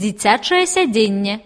дзіцячае сядзенне.